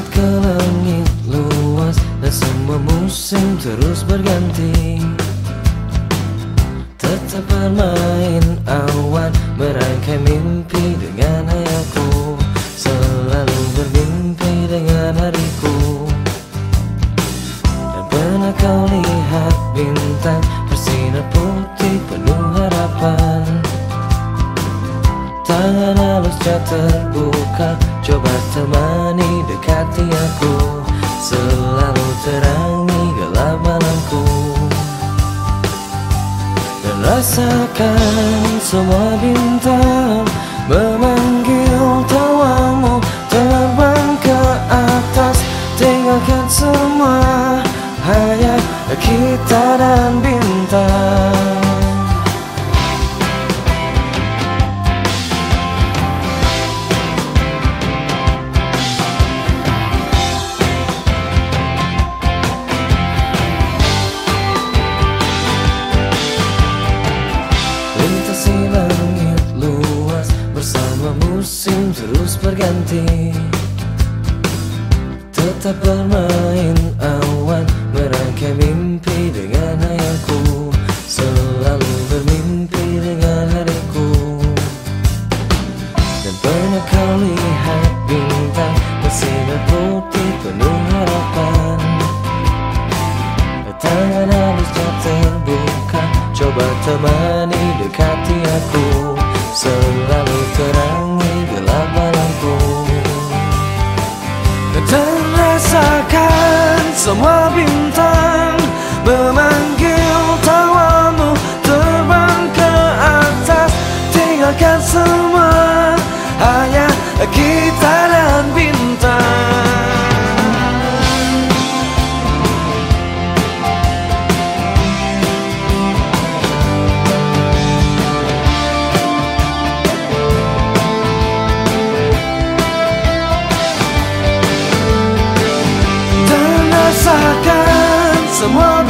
Melihat ke langit luas Dan semua musim terus berganti. Tetap bermain awan Merangkai mimpi dengan hayalku Selalu bermimpi dengan hariku. Dan pernah kau lihat bintang Bersinar putih penuh harapan Tangan halusnya terbuka. Coba temani dekati aku. Selalu terangi gelap malamku. Dan rasakan semua bintang. Memanggil tawamu. Terbang ke atas. Tinggalkan semua. Hanya kita dan bintang musim terus berganti. Tetap bermain awan Merangkai mimpi dengan hayalku Selalu bermimpi dengan hariku Dan pernah kau lihat bintang Bersinar putih penuh harapan. Tangan halusnya terbuka Coba temani rasakan semua bintang 什么